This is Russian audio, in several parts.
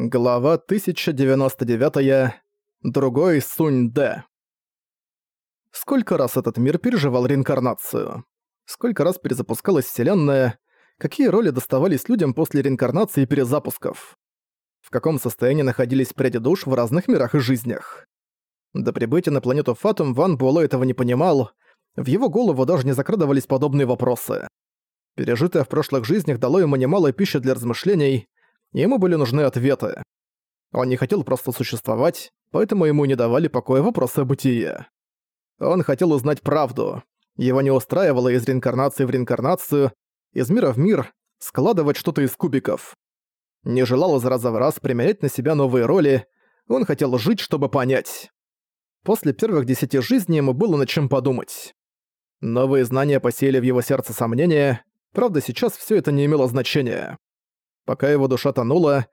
Глава 1099. Другой Сунь-Дэ. Сколько раз этот мир переживал реинкарнацию? Сколько раз перезапускалась Вселенная? Какие роли доставались людям после реинкарнации и перезапусков? В каком состоянии находились пряди душ в разных мирах и жизнях? До прибытия на планету Фатум Ван Буэлэ этого не понимал, в его голову даже не закрадывались подобные вопросы. Пережитое в прошлых жизнях дало ему немало пищи для размышлений, Ему были нужны ответы. Он не хотел просто существовать, поэтому ему не давали покоя вопросы о бытие. Он хотел узнать правду. Его не устраивало из реинкарнации в реинкарнацию, из мира в мир, складывать что-то из кубиков. Не желал из раза в раз примерять на себя новые роли, он хотел жить, чтобы понять. После первых десяти жизней ему было над чем подумать. Новые знания посеяли в его сердце сомнения, правда сейчас все это не имело значения. Пока его душа тонула,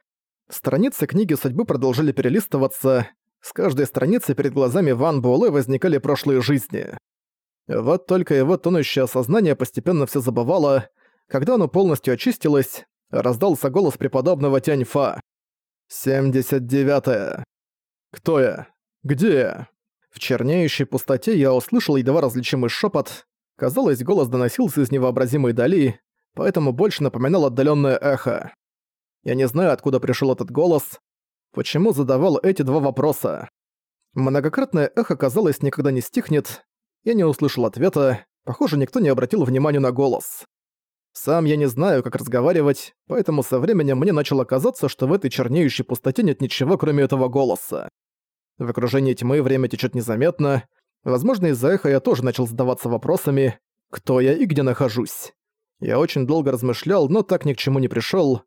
страницы книги судьбы продолжили перелистываться, с каждой страницы перед глазами Ван Буэлэ возникали прошлые жизни. Вот только его тонущее сознание постепенно все забывало, когда оно полностью очистилось, раздался голос преподобного Тяньфа. «Семьдесят девятое. Кто я? Где я?» В чернеющей пустоте я услышал едва различимый шепот. Казалось, голос доносился из невообразимой дали, поэтому больше напоминал отдаленное эхо. Я не знаю, откуда пришел этот голос, почему задавал эти два вопроса. Многократное эхо, казалось, никогда не стихнет. Я не услышал ответа, похоже, никто не обратил внимания на голос. Сам я не знаю, как разговаривать, поэтому со временем мне начало казаться, что в этой чернеющей пустоте нет ничего, кроме этого голоса. В окружении тьмы время течет незаметно. Возможно, из-за эха я тоже начал задаваться вопросами, кто я и где нахожусь. Я очень долго размышлял, но так ни к чему не пришел.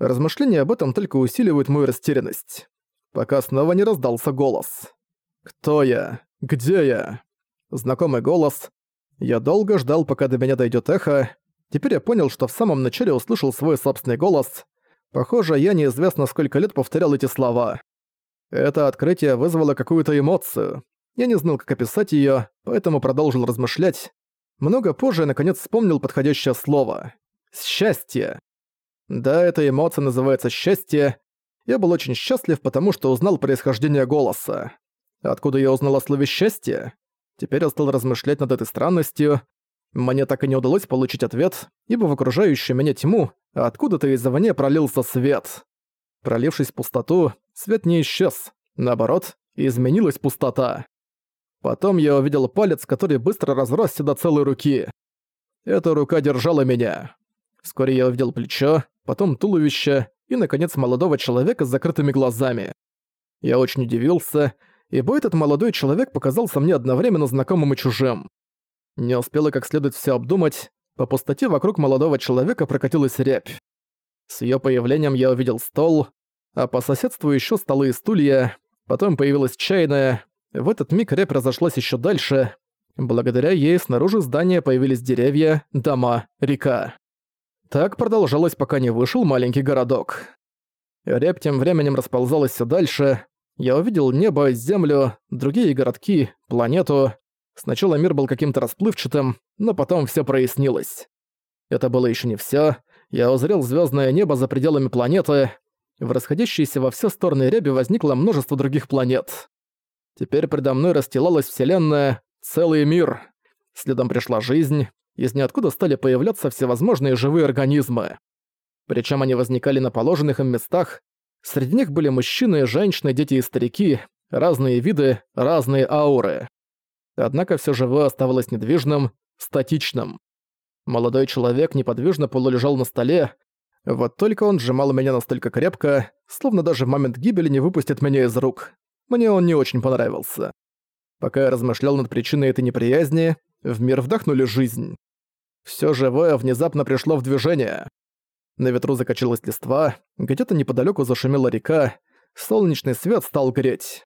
Размышления об этом только усиливают мою растерянность. Пока снова не раздался голос. «Кто я? Где я?» Знакомый голос. Я долго ждал, пока до меня дойдет эхо. Теперь я понял, что в самом начале услышал свой собственный голос. Похоже, я неизвестно сколько лет повторял эти слова. Это открытие вызвало какую-то эмоцию. Я не знал, как описать её, поэтому продолжил размышлять. Много позже я наконец вспомнил подходящее слово. «Счастье». Да, эта эмоция называется счастье. Я был очень счастлив, потому что узнал происхождение голоса. Откуда я узнал о слове «счастье»? Теперь я стал размышлять над этой странностью. Мне так и не удалось получить ответ, ибо в окружающую меня тьму откуда-то извне пролился свет. Пролившись в пустоту, свет не исчез. Наоборот, изменилась пустота. Потом я увидел палец, который быстро разросся до целой руки. Эта рука держала меня. Вскоре я увидел плечо, потом туловище и, наконец, молодого человека с закрытыми глазами. Я очень удивился, ибо этот молодой человек показался мне одновременно знакомым и чужим. Не успела как следует все обдумать, по пустоте вокруг молодого человека прокатилась рябь. С ее появлением я увидел стол, а по соседству еще столы и стулья, потом появилась чайная. В этот миг рябь разошлась еще дальше. Благодаря ей снаружи здания появились деревья, дома, река. Так продолжалось, пока не вышел маленький городок. Рябь тем временем расползалась все дальше. Я увидел небо, землю, другие городки, планету. Сначала мир был каким-то расплывчатым, но потом все прояснилось. Это было еще не все. Я узрел звездное небо за пределами планеты. В расходящейся во все стороны ряби возникло множество других планет. Теперь предо мной расстилалась Вселенная, целый мир. Следом пришла жизнь, из ниоткуда стали появляться всевозможные живые организмы. Причем они возникали на положенных им местах. Среди них были мужчины, женщины, дети и старики, разные виды, разные ауры. Однако все живое оставалось недвижным, статичным. Молодой человек неподвижно полулежал на столе, вот только он сжимал меня настолько крепко, словно даже в момент гибели не выпустит меня из рук. Мне он не очень понравился. Пока я размышлял над причиной этой неприязни, в мир вдохнули жизнь. Всё живое внезапно пришло в движение. На ветру закачалась листва, где-то неподалёку зашумела река, солнечный свет стал греть.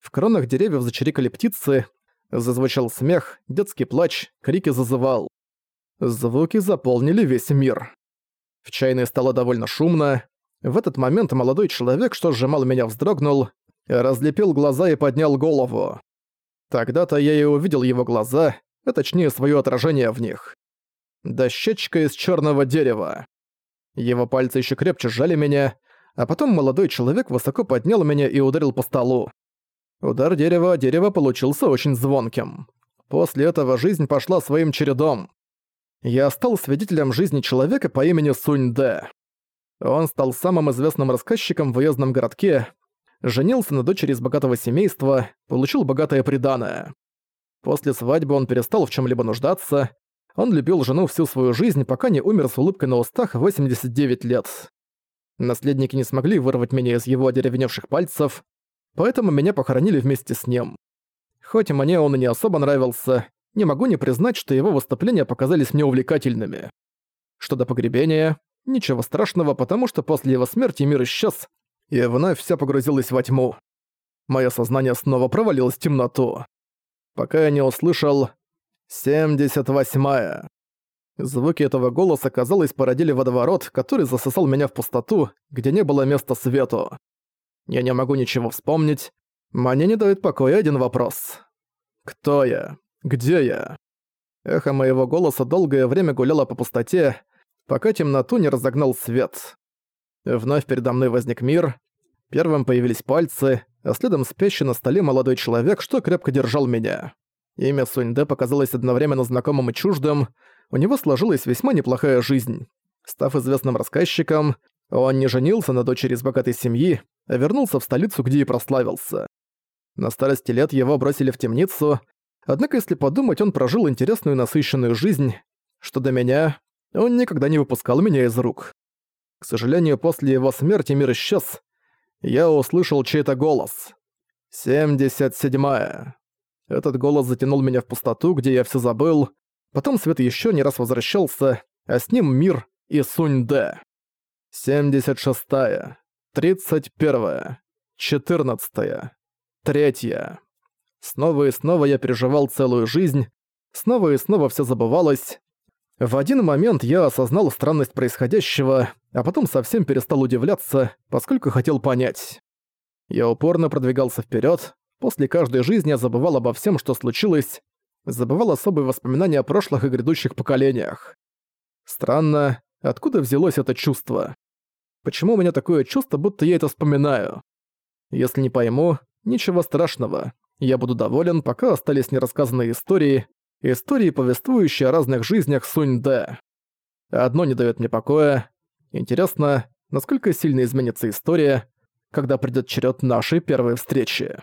В кронах деревьев зачирикали птицы, зазвучал смех, детский плач, крики зазывал. Звуки заполнили весь мир. В чайной стало довольно шумно. В этот момент молодой человек, что сжимал меня, вздрогнул, разлепил глаза и поднял голову. Тогда-то я и увидел его глаза, а точнее своё отражение в них дощечка из черного дерева. Его пальцы еще крепче сжали меня, а потом молодой человек высоко поднял меня и ударил по столу. Удар дерева о дерево получился очень звонким. После этого жизнь пошла своим чередом. Я стал свидетелем жизни человека по имени Сунь Дэ. Он стал самым известным рассказчиком в уездном городке, женился на дочери из богатого семейства, получил богатое приданое. После свадьбы он перестал в чем либо нуждаться, он любил жену всю свою жизнь, пока не умер с улыбкой на устах в 89 лет. Наследники не смогли вырвать меня из его одеревеневших пальцев, поэтому меня похоронили вместе с ним. Хоть мне он и не особо нравился, не могу не признать, что его выступления показались мне увлекательными. Что до погребения, ничего страшного, потому что после его смерти мир исчез, и вновь вся погрузилась во тьму. Моё сознание снова провалилось в темноту. Пока я не услышал «семьдесят восьмая». Звуки этого голоса, казалось, породили водоворот, который засосал меня в пустоту, где не было места свету. Я не могу ничего вспомнить. Мне не дает покоя один вопрос. Кто я? Где я? Эхо моего голоса долгое время гуляло по пустоте, пока темноту не разогнал свет. Вновь передо мной возник мир. Первым появились пальцы, а следом спящий на столе молодой человек, что крепко держал меня. Имя Суньде показалось одновременно знакомым и чуждым, у него сложилась весьма неплохая жизнь. Став известным рассказчиком, он не женился на дочери из богатой семьи, а вернулся в столицу, где и прославился. На старости лет его бросили в темницу, однако если подумать, он прожил интересную и насыщенную жизнь. Что до меня, он никогда не выпускал меня из рук. К сожалению, после его смерти мир исчез. Я услышал чей-то голос. «Семьдесят седьмая». Этот голос затянул меня в пустоту, где я все забыл, Потом свет еще не раз возвращался, а с ним мир и Сунь-Дэ. 76-я, 31-я, 14-я, 3-я. Снова и снова я переживал целую жизнь, снова и снова все забывалось. В один момент я осознал странность происходящего, а потом совсем перестал удивляться, поскольку хотел понять. Я упорно продвигался вперед. После каждой жизни я забывал обо всем, что случилось, забывал особые воспоминания о прошлых и грядущих поколениях. Странно, откуда взялось это чувство? Почему у меня такое чувство, будто я это вспоминаю? Если не пойму, ничего страшного. Я буду доволен, пока остались нерассказанные истории, истории, повествующие о разных жизнях Сунь-Дэ. Одно не дает мне покоя. Интересно, насколько сильно изменится история, когда придёт черед нашей первой встречи.